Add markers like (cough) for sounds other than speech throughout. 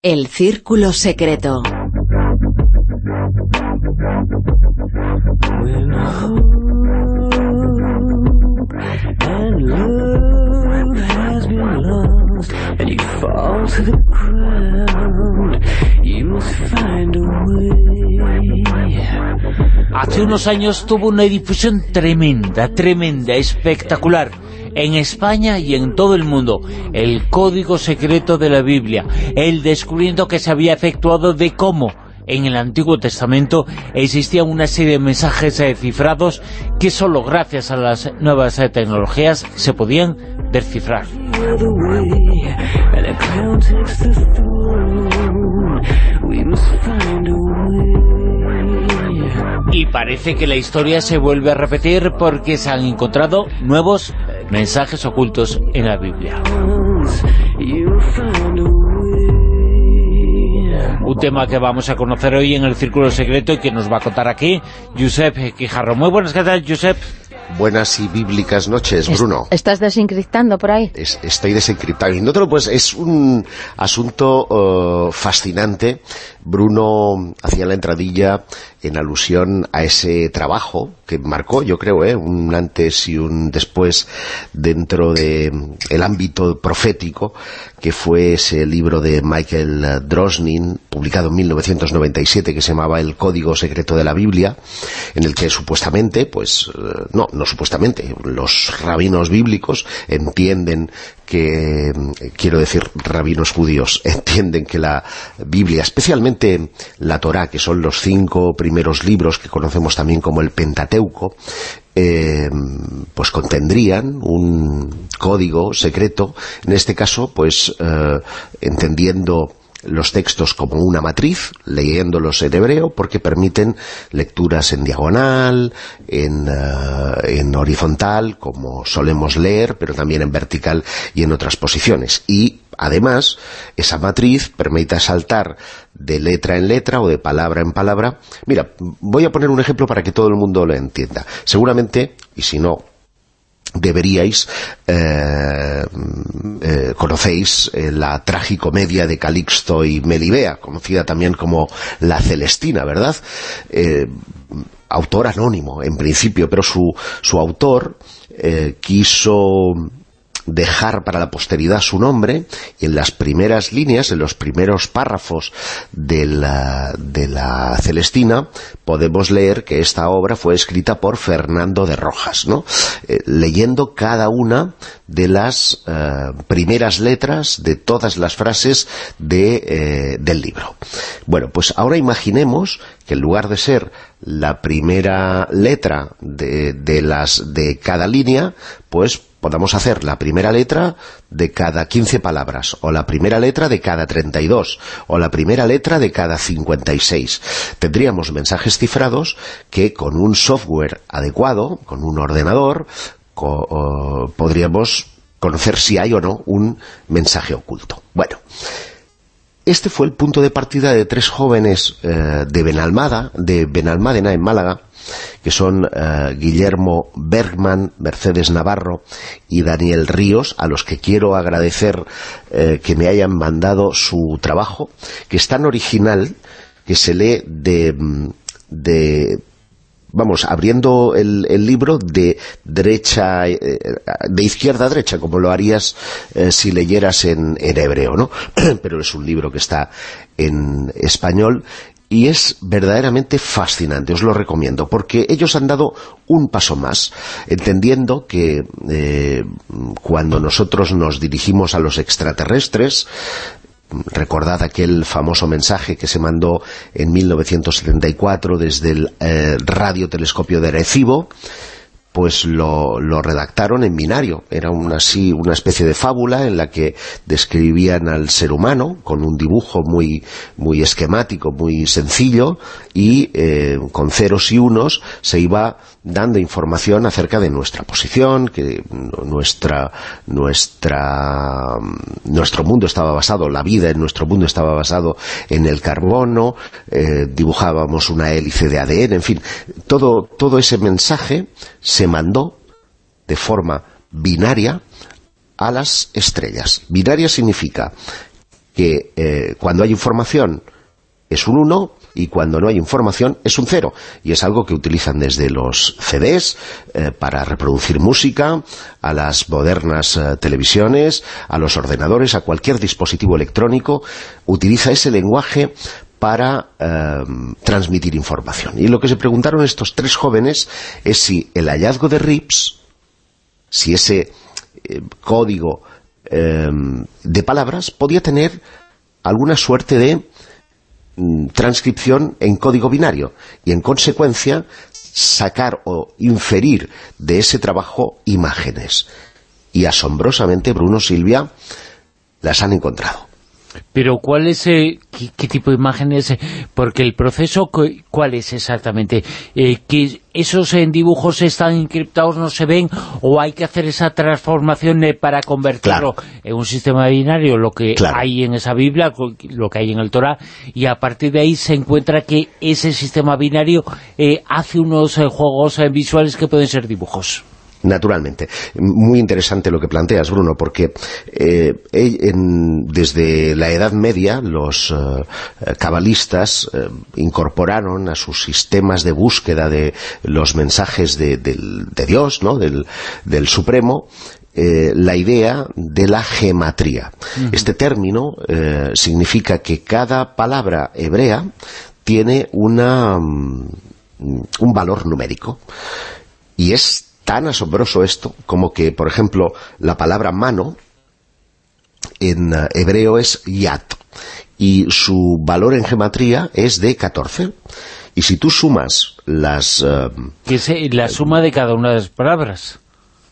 El Círculo Secreto. Hace unos años tuvo una difusión tremenda, tremenda, espectacular en España y en todo el mundo, el código secreto de la Biblia, el descubrimiento que se había efectuado de cómo en el Antiguo Testamento existía una serie de mensajes cifrados que solo gracias a las nuevas eh, tecnologías se podían descifrar. Y parece que la historia se vuelve a repetir porque se han encontrado nuevos mensajes ocultos en la Biblia. Un tema que vamos a conocer hoy en el Círculo Secreto y que nos va a contar aquí Josep Quijarro. Muy buenas, ¿qué tal, Josep? Buenas y bíblicas noches, Bruno. ¿Estás desencriptando por ahí? estoy desencriptando. Y no te lo puedes... Es un asunto uh, fascinante. Bruno hacía la entradilla en alusión a ese trabajo que marcó, yo creo, ¿eh? un antes y un después dentro del el ámbito profético, que fue ese libro de Michael Drosnin, publicado en 1997, que se llamaba El Código Secreto de la Biblia, en el que supuestamente, pues, eh, no, no supuestamente, los rabinos bíblicos entienden que, quiero decir, rabinos judíos, (laughs) entienden que la Biblia, especialmente la Torá, que son los cinco primeros libros que conocemos también como el Pentateuco, eh, pues contendrían un código secreto, en este caso, pues eh, entendiendo los textos como una matriz, leyéndolos en hebreo, porque permiten lecturas en diagonal, en, eh, en, horizontal, como solemos leer, pero también en vertical y en otras posiciones. Y, además, esa matriz permite saltar de letra en letra o de palabra en palabra. Mira, voy a poner un ejemplo para que todo el mundo lo entienda. Seguramente, y si no, deberíais eh, eh, conocéis eh, la tragicomedia de Calixto y Melibea, conocida también como La Celestina, ¿verdad? autor anónimo, en principio, pero su, su autor quiso dejar para la posteridad su nombre y en las primeras líneas, en los primeros párrafos de la, de la Celestina podemos leer que esta obra fue escrita por Fernando de Rojas, ¿no? Eh, leyendo cada una de las eh, primeras letras de todas las frases de, eh, del libro. Bueno, pues ahora imaginemos que en lugar de ser la primera letra de, de, las, de cada línea, pues podamos hacer la primera letra de cada 15 palabras, o la primera letra de cada 32, o la primera letra de cada 56. Tendríamos mensajes cifrados que con un software adecuado, con un ordenador, podríamos conocer si hay o no un mensaje oculto. Bueno, este fue el punto de partida de tres jóvenes eh, de Benalmada, de Benalmádena en Málaga, que son eh, Guillermo Bergman, Mercedes Navarro y Daniel Ríos, a los que quiero agradecer eh, que me hayan mandado su trabajo, que es tan original que se lee de, de vamos, abriendo el, libro de derecha, eh, de izquierda a derecha, como lo harías si leyeras en, en hebreo, ¿no? (clears throat) Pero es un libro que está en español y es verdaderamente fascinante, os lo recomiendo, porque ellos han dado un paso más, entendiendo que eh, cuando nosotros nos dirigimos a los extraterrestres, recordad aquel famoso mensaje que se mandó en 1974 desde el eh, radiotelescopio de Arecibo, pues lo, redactaron en binario. Era una, así, una especie de fábula en la que describían al ser humano con un dibujo muy, muy esquemático, muy sencillo y eh, con ceros y unos se iba dando información acerca de nuestra posición, que nuestra, nuestra, nuestro mundo estaba basado, la vida en nuestro mundo estaba basado en el carbono, eh, dibujábamos una hélice de ADN, en fin, todo, todo ese mensaje se mandó de forma binaria a las estrellas. Binaria significa que eh, cuando hay información es un 1 y cuando no hay información es un 0. Y es algo que utilizan desde los CDs eh, para reproducir música, a las modernas eh, televisiones, a los ordenadores, a cualquier dispositivo electrónico. Utiliza ese lenguaje para transmitir información. Y lo que se preguntaron estos tres jóvenes es si el hallazgo de RIPS, si ese código de palabras podía tener alguna suerte de mm, transcripción en código binario y en consecuencia sacar o inferir de ese trabajo imágenes. Y asombrosamente Bruno Silvia las han encontrado. Pero ¿cuál es, eh, qué, tipo de imágenes? Porque el proceso, ¿cuál es exactamente? Eh, ¿Que esos en dibujos están encriptados, no se ven? ¿O hay que hacer esa transformación eh, para convertirlo en un sistema binario? Lo que hay en esa Biblia, lo que hay en el Torah, y a partir de ahí se encuentra que ese sistema binario hace unos juegos visuales que pueden ser dibujos. Naturalmente. Muy interesante lo que planteas, Bruno, porque eh, desde la Edad Media los eh, cabalistas eh, incorporaron a sus sistemas de búsqueda de los mensajes de, Dios, ¿no? del, Supremo, la idea de la gematría. Este término significa que cada palabra hebrea tiene una, mm, un valor numérico y es tan asombroso esto como que, por ejemplo, la palabra mano en eh, hebreo es yat y su valor en gematría es de 14 y si tú sumas las... Eh, es la suma de cada una de las palabras?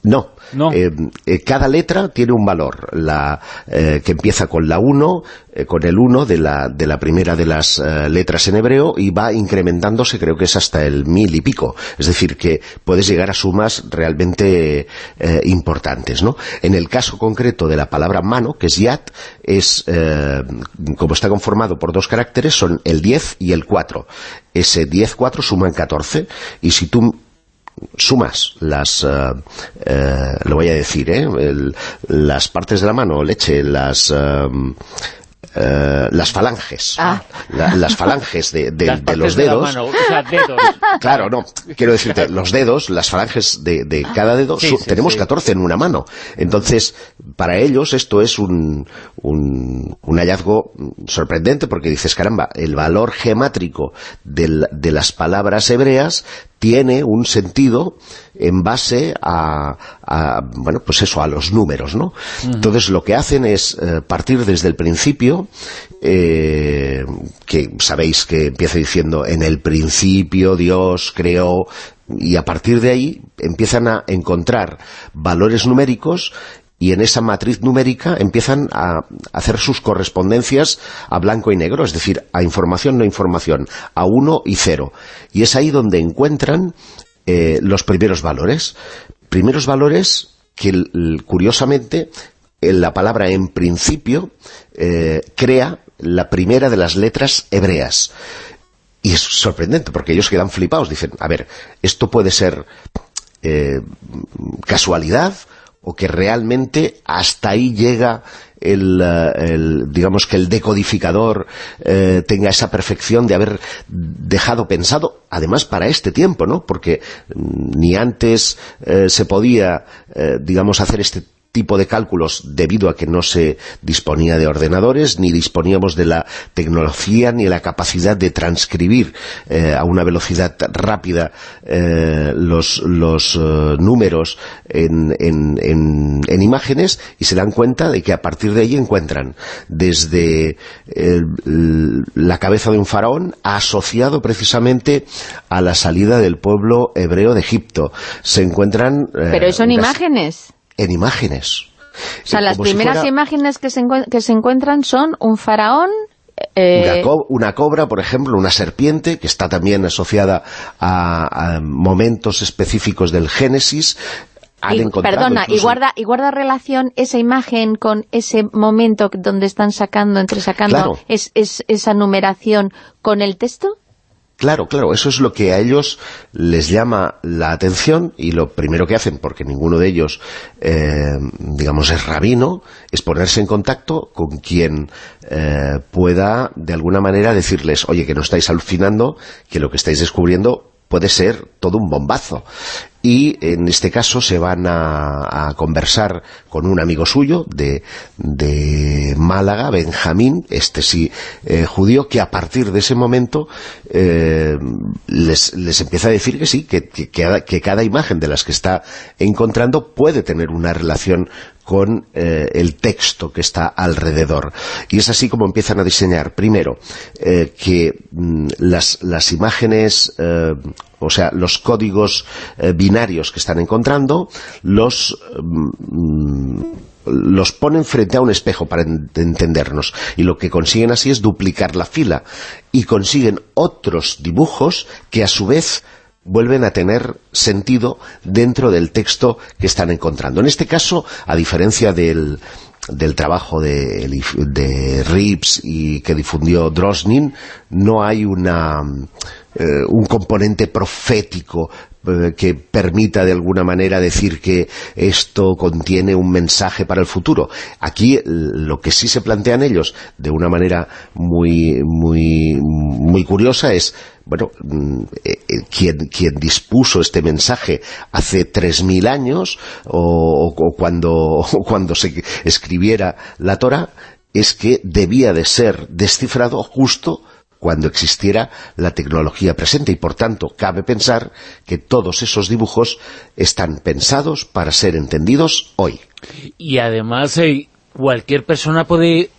No, eh, eh, cada letra tiene un valor, la eh, que empieza con la 1, con el 1 de la, de la primera de las letras en hebreo y va incrementándose, creo que es hasta el mil y pico. Es decir, que puedes llegar a sumas realmente importantes. ¿no? En el caso concreto de la palabra mano, que es yat, es, como está conformado por dos caracteres, son el 10 y el 4. Ese 10-4 suman 14 y si tú sumas las, eh, eh, lo voy a decir, ¿eh? las partes de la mano, leche, las... las falanges ah. las falanges de, los dedos, (laughs) claro, no, quiero decirte los dedos, las falanges de, cada dedo tenemos 14 en una mano entonces, para ellos esto es un, un, hallazgo sorprendente porque dices, caramba, el valor gemátrico de las palabras hebreas tiene un sentido en base a, bueno, pues eso, a los números, ¿no? Entonces lo que hacen es eh, partir desde el principio, eh, que sabéis que empieza diciendo, en el principio Dios creó, y a partir de ahí empiezan a encontrar valores numéricos y en esa matriz numérica empiezan a hacer sus correspondencias a blanco y negro, es decir, a información no información, a uno y cero. Y es ahí donde encuentran eh, los primeros valores. Primeros valores que, curiosamente, en la palabra en principio eh, crea la primera de las letras hebreas. Y es sorprendente, porque ellos quedan flipados. Dicen, a ver, esto puede ser eh, casualidad o que realmente hasta ahí llega el, eh, digamos que el decodificador eh, tenga esa perfección de haber dejado pensado, además para este tiempo, ¿no? Porque mm, ni antes eh, se podía, digamos, hacer este tipo de cálculos debido a que no se disponía de ordenadores, ni disponíamos de la tecnología, ni la capacidad de transcribir eh, a una velocidad rápida eh, los, los eh, números en, en, imágenes y se dan cuenta de que a partir de ahí encuentran desde la cabeza de un faraón asociado precisamente a la salida del pueblo hebreo de Egipto. Se encuentran... Pero son imágenes en imágenes. O sea, las primeras imágenes que se, que se encuentran son un faraón eh, una, cobra, por ejemplo, una serpiente, que está también asociada a, momentos específicos del Génesis, perdona, y guarda, y guarda relación esa imagen con ese momento donde están sacando, entresacando es, esa numeración con el texto? Claro, claro, eso es lo que a ellos les llama la atención y lo primero que hacen, porque ninguno de ellos, eh, digamos, es rabino, es ponerse en contacto con quien eh, pueda, de alguna manera, decirles, oye, que no estáis alucinando, que lo que estáis descubriendo puede ser todo un bombazo. Y en este caso se van a, conversar con un amigo suyo de, Málaga, Benjamín, este sí eh, judío, que a partir de ese momento eh, les, empieza a decir que sí, que, que, cada imagen de las que está encontrando puede tener una relación con eh, el texto que está alrededor. Y es así como empiezan a diseñar, primero, eh, que mm, las, las, imágenes, eh, o sea, los códigos binarios que están encontrando, los... Mm, los ponen frente a un espejo para entendernos. Y lo que consiguen así es duplicar la fila. Y consiguen otros dibujos que a su vez vuelven a tener sentido dentro del texto que están encontrando. En este caso, a diferencia del, trabajo de, de Rips y que difundió Drosnin, no hay una, eh, un componente profético que permita de alguna manera decir que esto contiene un mensaje para el futuro. Aquí lo que sí se plantean ellos de una manera muy, muy, muy curiosa es bueno, mm, eh, eh, quien, dispuso este mensaje hace 3.000 años o, cuando, cuando se escribiera la Torah es que debía de ser descifrado justo cuando existiera la tecnología presente y por tanto cabe pensar que todos esos dibujos están pensados para ser entendidos hoy. Y además eh, cualquier persona puede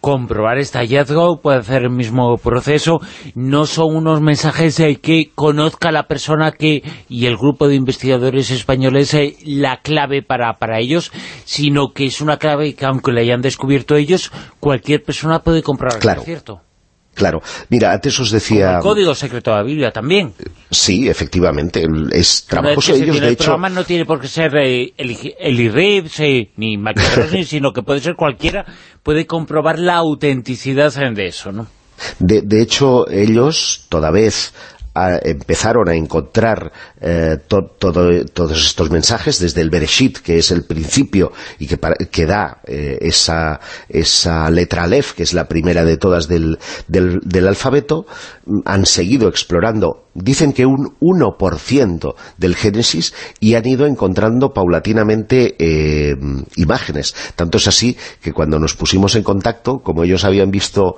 comprobar este hallazgo, puede hacer el mismo proceso, no son unos mensajes de que conozca la persona que y el grupo de investigadores españoles eh, la clave para, para ellos, sino que es una clave que aunque la hayan descubierto ellos, cualquier persona puede comprobar claro. cierto. Claro. Mira, antes os decía... el código secreto de la Biblia también. Sí, efectivamente. Es trabajoso. Ellos, de el hecho... programa no tiene por qué ser eh, el, el ni Maquiavel, (laughs) sino que puede ser cualquiera, puede comprobar la autenticidad de eso, ¿no? De, de hecho, ellos, toda vez empezaron a encontrar eh, todos estos mensajes desde el Bereshit, que es el principio y que, da eh, esa, esa letra Aleph, que es la primera de todas del, del, alfabeto, han seguido explorando, dicen que un 1% del Génesis y han ido encontrando paulatinamente eh, imágenes. Tanto es así que cuando nos pusimos en contacto, como ellos habían visto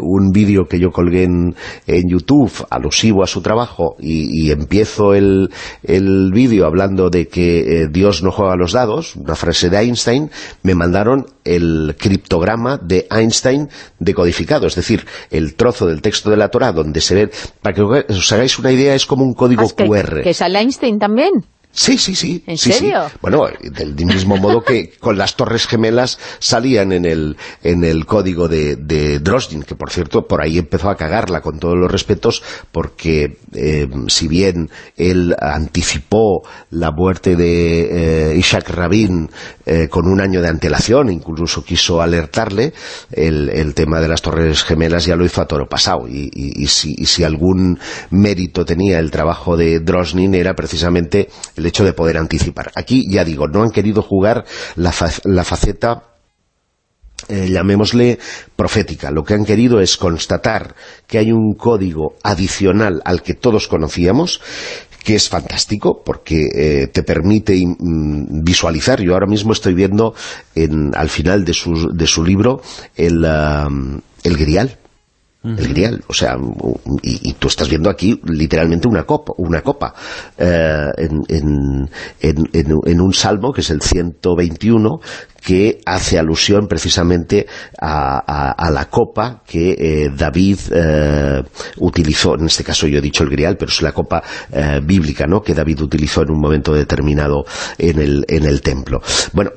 un vídeo que yo colgué en, en YouTube alusivo a su trabajo y, empiezo el, vídeo hablando de que eh, Dios no juega los dados, una frase de Einstein, me mandaron el criptograma de Einstein decodificado, es decir, el trozo del texto de la Torah donde se ve, para que os hagáis una idea, es como un código ah, QR. ¿Que sale Einstein también? Sí, sí, sí. ¿En serio? Bueno, del mismo modo que con las torres gemelas salían en el, en el código de, de Drosnin, que por cierto, por ahí empezó a cagarla con todos los respetos, porque eh, si bien él anticipó la muerte de eh, Isaac Rabin eh, con un año de antelación, incluso quiso alertarle, el, el, tema de las torres gemelas ya lo hizo a toro pasado, y, y, si, y si algún mérito tenía el trabajo de Drosnin era precisamente el hecho de poder anticipar. Aquí, ya digo, no han querido jugar la, faceta eh, llamémosle profética. Lo que han querido es constatar que hay un código adicional al que todos conocíamos, que es fantástico porque eh, te permite mm, visualizar. Yo ahora mismo estoy viendo en, al final de su, de su libro el, el grial el grial, o sea, y, tú estás viendo aquí literalmente una copa, una copa eh, en, en, un salmo que es el 121 que hace alusión precisamente a, la copa que eh, David eh, utilizó, en este caso yo he dicho el grial, pero es la copa bíblica, ¿no?, que David utilizó en un momento determinado en el, en el templo. Bueno,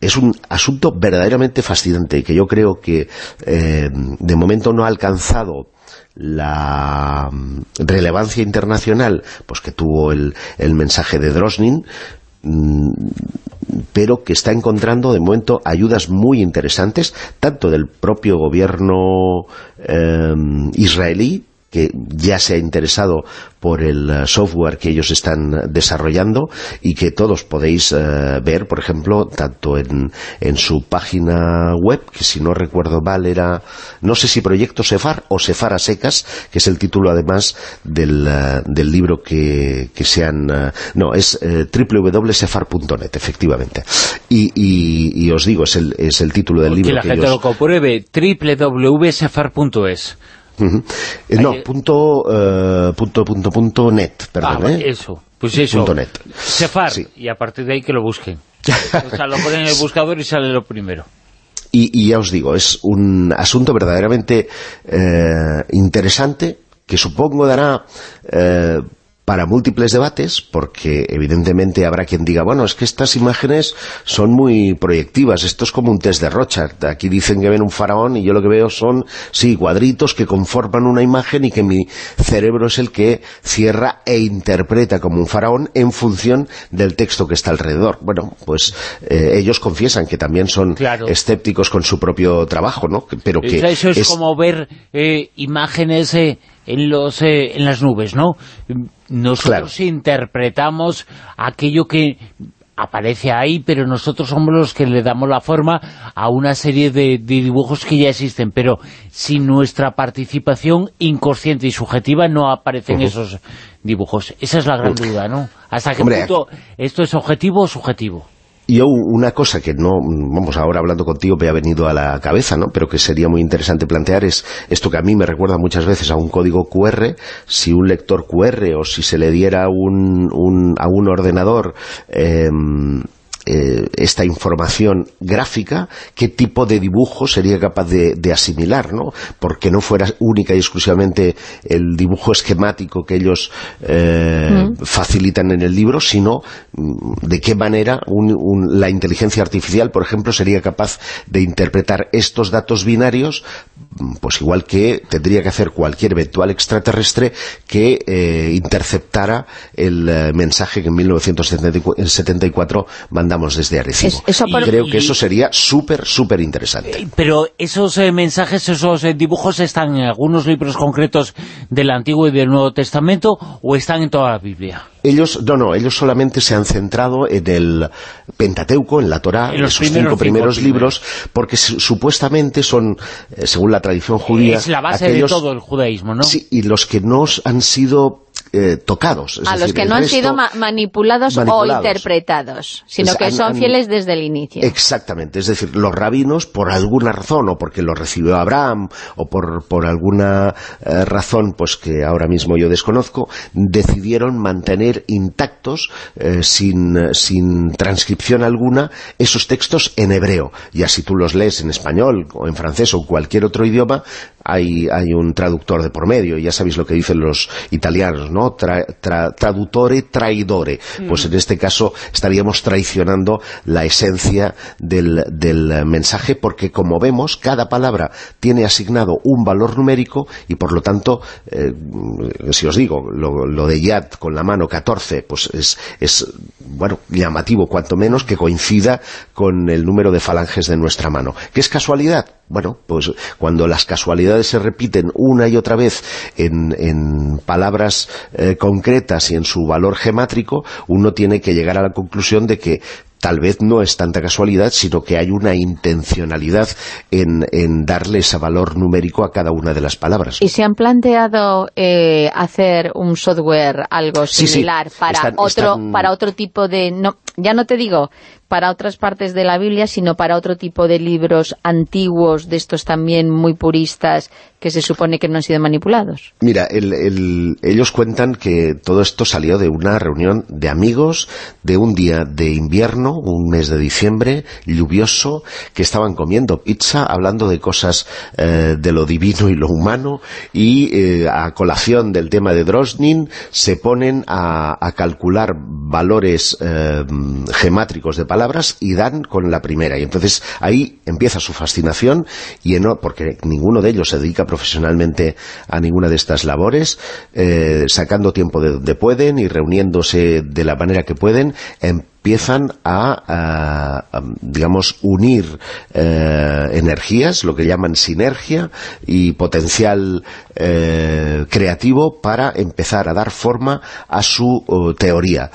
es un asunto verdaderamente fascinante que yo creo que eh, de momento no ha alcanzado la mm, relevancia internacional pues que tuvo el, mensaje de Drosnin mm, pero que está encontrando de momento ayudas muy interesantes tanto del propio gobierno eh, israelí que ya se ha interesado por el eh, software que ellos están desarrollando y que todos podéis eh, ver, por ejemplo, tanto en, en, su página web, que si no recuerdo mal era, no sé si Proyecto Sefar o Sefar a secas, que es el título además del, uh, del libro que, que se han... Uh, no, es uh, www.sefar.net, efectivamente. Y, y, y, os digo, es el, es el título del libro que la que gente ellos... lo compruebe, www.sefar.es. Uh -huh. eh, no, punto, uh, punto, punto, punto, net, perdón, ah, ¿eh? eso, pues eso, punto net. Cefar, Sí. y a partir de ahí que lo busquen. (laughs) o sea, lo ponen en el buscador y sale lo primero. Y, y ya os digo, es un asunto verdaderamente eh, interesante que supongo dará eh, para múltiples debates, porque evidentemente habrá quien diga, bueno, es que estas imágenes son muy proyectivas, esto es como un test de Rochard, aquí dicen que ven un faraón y yo lo que veo son, sí, cuadritos que conforman una imagen y que mi cerebro es el que cierra e interpreta como un faraón en función del texto que está alrededor. Bueno, pues eh, ellos confiesan que también son Claro. escépticos con su propio trabajo, ¿no? Pero que Eso es, como ver eh, imágenes eh, en, los, eh, en las nubes, ¿no? Nosotros interpretamos aquello que aparece ahí, pero nosotros somos los que le damos la forma a una serie de, de dibujos que ya existen, pero sin nuestra participación inconsciente y subjetiva no aparecen esos dibujos. Esa es la gran duda, ¿no? ¿Hasta qué Hombre, punto esto es objetivo o subjetivo? Yo una cosa que no, vamos, ahora hablando contigo me ha venido a la cabeza, ¿no? Pero que sería muy interesante plantear es esto que a mí me recuerda muchas veces a un código QR, si un lector QR o si se le diera un, un- a un ordenador eh, eh, esta información gráfica, qué tipo de dibujo sería capaz de, de asimilar, ¿no? Porque no fuera única y exclusivamente el dibujo esquemático que ellos eh, facilitan en el libro, sino mm, de qué manera un- un- la inteligencia artificial, por ejemplo, sería capaz de interpretar estos datos binarios, mm, pues igual que tendría que hacer cualquier eventual extraterrestre que eh, interceptara el mensaje que en 1974 mandamos desde Arecibo. Es- eso por- Y creo que eso sería súper, súper interesante. Pero esos eh, mensajes, esos eh, dibujos están en algunos libros concretos del Antiguo y del Nuevo Testamento o están en toda la Biblia. Ellos, no, no, ellos solamente se han centrado en el Pentateuco, en la Torá, En los esos primeros cinco cinco primeros primeros. libros, porque su- supuestamente son, eh, según la tradición judía... es la base aquellos- de todo el judaísmo, ¿no? Sí, y los que no han sido eh, tocados. es a los que no han sido ma- manipulados, manipulados. o interpretados, sino Pues que han- son fieles desde el inicio. Exactamente, es decir, los rabinos, por alguna razón, o porque lo recibió Abraham, o por, por alguna eh, razón pues que ahora mismo yo desconozco, decidieron mantener intactos, eh, sin, sin transcripción alguna, esos textos en hebreo. Ya si tú los lees en español, o en francés, o en cualquier otro idioma, hay, hay un traductor de por medio, ya sabéis lo que dicen los italianos, ¿no? Tra- tra- traduttore traidore. Pues en este caso estaríamos traicionando la esencia del, del mensaje, porque como vemos, cada palabra tiene asignado un valor numérico, y por lo tanto, eh, si os digo, lo, lo de Yad con la mano 14, pues es, es, bueno, llamativo cuanto menos que coincida con el número de falanges de nuestra mano. ¿Qué es casualidad? Bueno, pues cuando las casualidades se repiten una y otra vez en, palabras eh, concretas y en su valor gemátrico, uno tiene que llegar a la conclusión de que tal vez no es tanta casualidad, sino que hay una intencionalidad en, en darle ese valor numérico a cada una de las palabras. ¿Y se han planteado eh, hacer un software algo Sí, sí. similar para Están- otro están- para otro tipo de no ya no te digo para otras partes de la Biblia, sino para otro tipo de libros antiguos, de estos también muy puristas, que se supone que no han sido manipulados? Mira, el- el- ellos cuentan que todo esto salió de una reunión de amigos de un día de invierno, un mes de diciembre, lluvioso, que estaban comiendo pizza, hablando de cosas eh, de lo divino y lo humano, y eh, a colación del tema de Drosnin se ponen a, a calcular valores eh, gemátricos de palabras y dan con la primera. Y entonces ahí empieza su fascinación, y en, porque ninguno de ellos se dedica profesionalmente a ninguna de estas labores, eh, sacando tiempo de donde pueden y reuniéndose de la manera que pueden, empiezan a, digamos, unir eh, energías, lo que llaman sinergia y potencial eh, creativo para empezar a dar forma a su oh, teoría.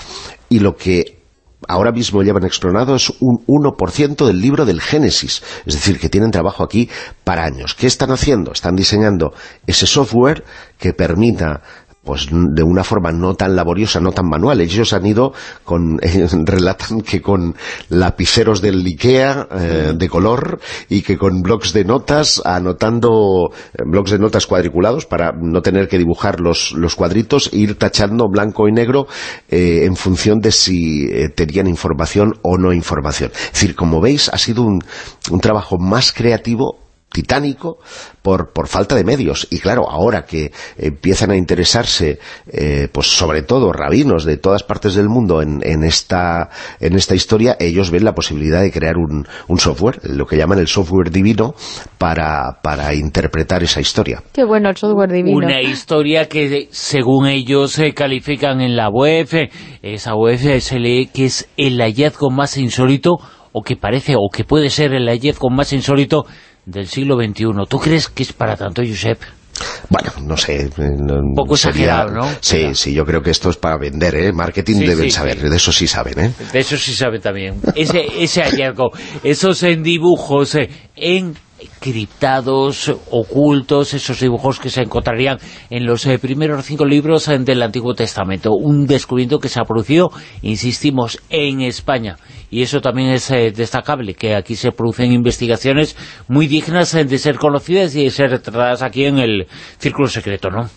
Y lo que ahora mismo llevan explorado es un 1% del libro del Génesis, es decir, que tienen trabajo aquí para años. ¿Qué están haciendo? Están diseñando ese software que permita pues de una forma no tan laboriosa, no tan manual. Ellos han ido con, (laughs) relatan que con lapiceros del Ikea eh, de color y que con blocs de notas, anotando eh, blocs de notas cuadriculados para no tener que dibujar los, los cuadritos, e ir tachando blanco y negro eh, en función de si tenían información o no información. Es decir, como veis, ha sido un, un trabajo más creativo titánico por, por falta de medios. Y claro, ahora que empiezan a interesarse, eh, pues sobre todo rabinos de todas partes del mundo en, en, esta, en esta historia, ellos ven la posibilidad de crear un, un software, lo que llaman el software divino, para, para interpretar esa historia. Qué bueno el software divino. Una historia que según ellos se califican en la web, esa web se lee que es el hallazgo más insólito o que parece, o que puede ser el hallazgo más insólito del siglo XXI. ¿Tú crees que es para tanto, Josep? Bueno, no sé. Un poco exagerado, ¿no? Sí, sí, yo creo que esto es para vender, ¿eh? Marketing deben saber, de eso sí saben, ¿eh? De eso sí saben también. Ese, ese hallazgo, esos en dibujos, eh, en criptados, ocultos, esos dibujos que se encontrarían en los eh, primeros cinco libros eh, del Antiguo Testamento. Un descubrimiento que se ha producido, insistimos, en España. Y eso también es eh, destacable, que aquí se producen investigaciones muy dignas de ser conocidas y de ser tratadas aquí en el Círculo Secreto, ¿no?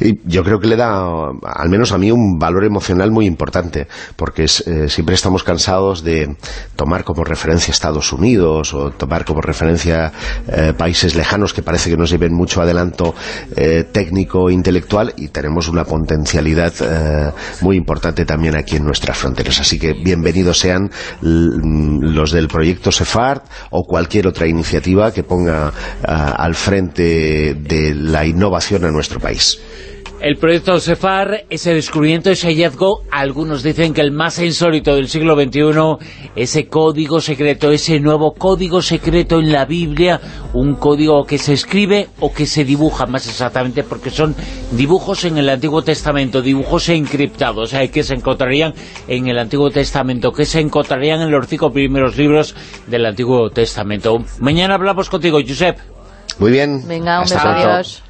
Y yo creo que le da, al menos a mí, un valor emocional muy importante, porque eh, siempre estamos cansados de tomar como referencia Estados Unidos o tomar como referencia eh, países lejanos que parece que nos lleven mucho adelanto eh, técnico e intelectual y tenemos una potencialidad muy importante también aquí en nuestras fronteras. Así que bienvenidos sean los del proyecto SEFART o cualquier otra iniciativa que ponga al frente de la innovación en nuestro país. El proyecto Cefar, ese descubrimiento, ese hallazgo, algunos dicen que el más insólito del siglo XXI, ese código secreto, ese nuevo código secreto en la Biblia, un código que se escribe o que se dibuja más exactamente, porque son dibujos en el Antiguo Testamento, dibujos encriptados, eh, que se encontrarían en el Antiguo Testamento, que se encontrarían en los cinco primeros libros del Antiguo Testamento. Mañana hablamos contigo, Josep. Muy bien. Venga, un beso, adiós.